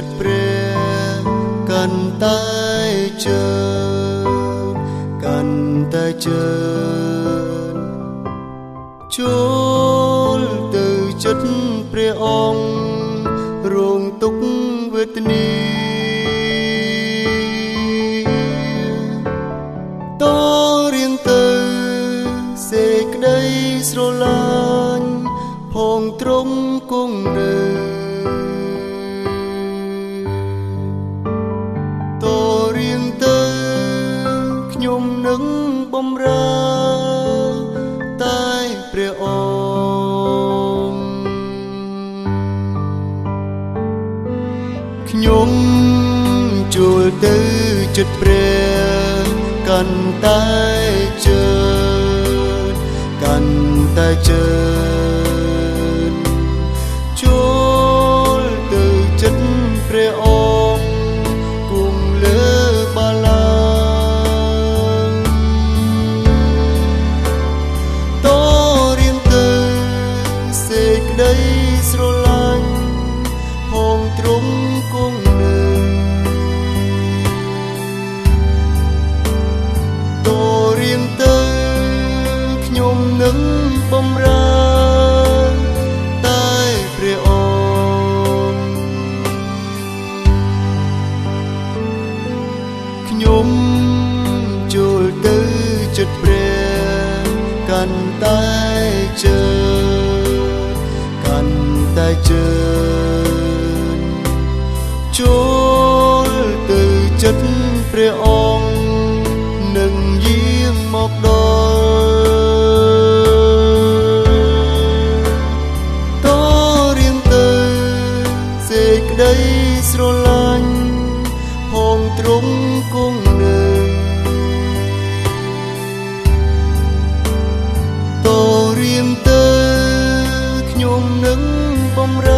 ចិត្តព្រះកាន់តែជើកាន់តែជើចូលទៅចិត្តព្រះអង្គរងទុក្ខវេទនាតរៀងទៅសេចក្តីស្រឡាញ់ផងត្រង់គង់នៅ ខ្ញុំនឹងបំរើតែព្រះអង្គខ្ញុំជួលទៅចិត្តព្រះកាន់តែជើកាន់តែជើ ក្តីស្រឡាញ់ហងទ្រង់គង់នៅតរៀងទៅខ្ញុំនឹងបំរើតែព្រះអង្គខ្ញុំចូលទៅចិត្តព្រះកាន់តែជើ ជើញចូលទៅចិត្តព្រះអង្គនឹងយាងមកដល់តរៀងទៅសេចក្តីស្រឡាញ់ផងទ្រង់គង់ បំរើ